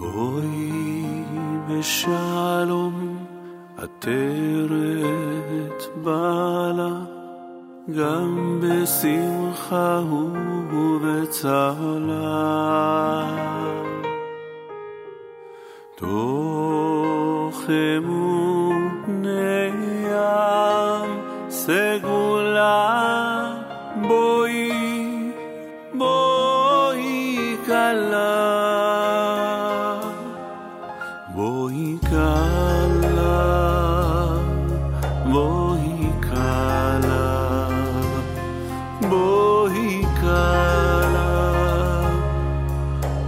בואי בשלום, עטרת בעלה, גם בשמחה ובצהלה. תוך אמוני ים סגולה, בואי, בואי כלה. בואי כלה, בואי כלה, בואי כלה,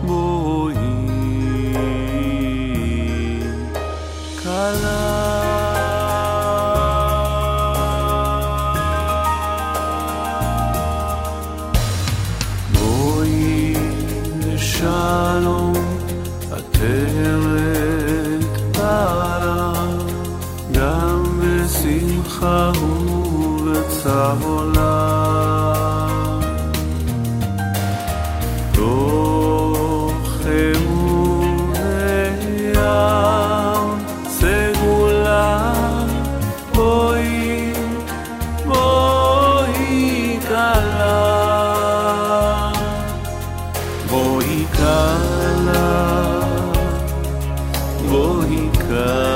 בואי כלה. בואי לשלום, עטרת בשמחה ובצהלה. בואי, כלה. בואי כלה,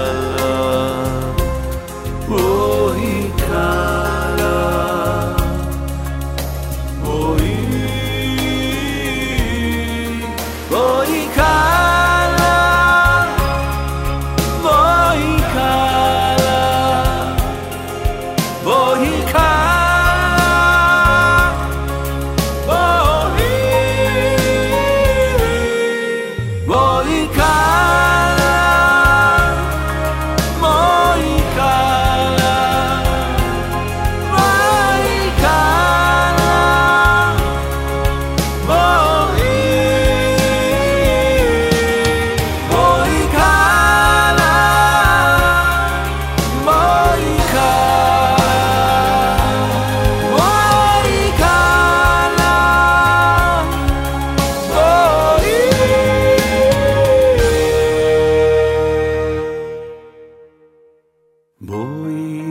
בואי.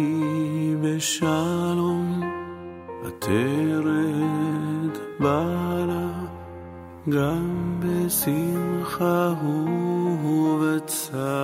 בשלום, עטרת בעלה, גם בשמחה ובצהלה.